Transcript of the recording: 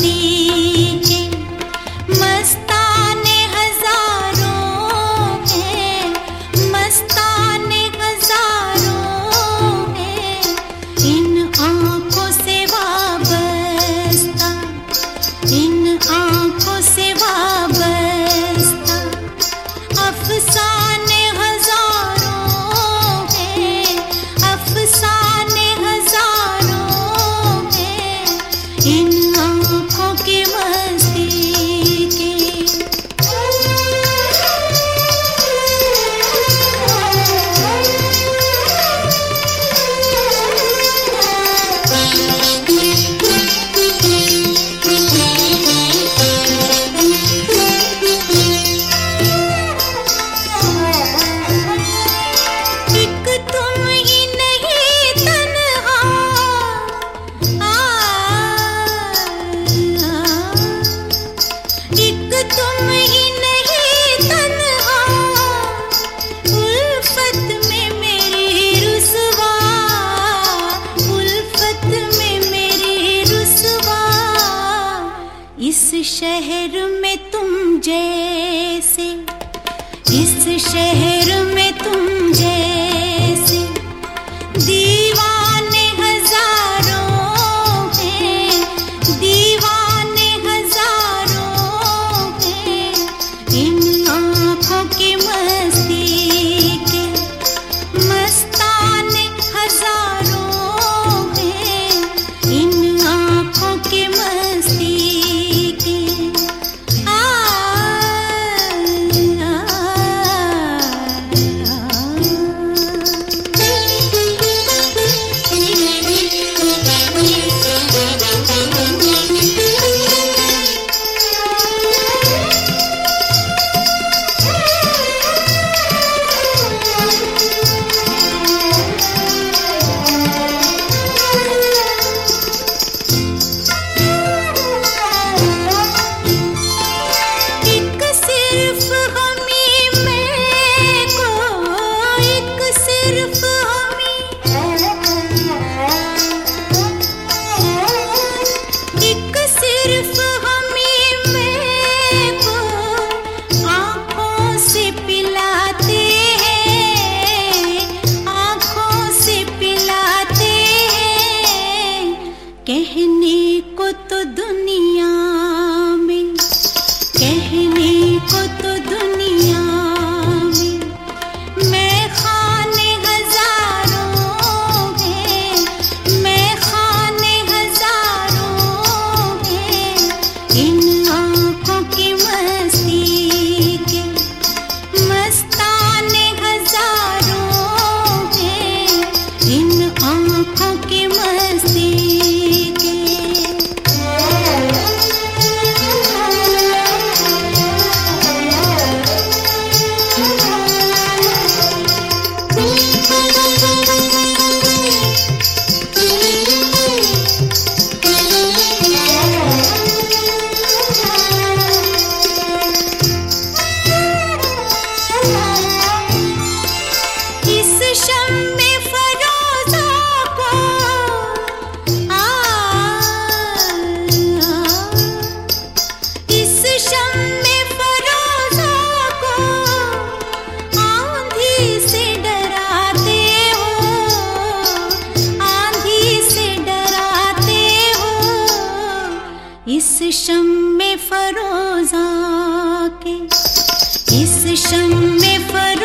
me. इस शहर में तुम जैसे इस शहर में तुम जैसे। कहने को तो दुनिया में कह शम में फरोजा के। इस शम में फरो